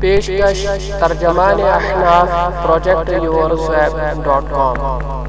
پیشکش ترجمان احناف پروجیکٹ یور سویب ڈاٹ کام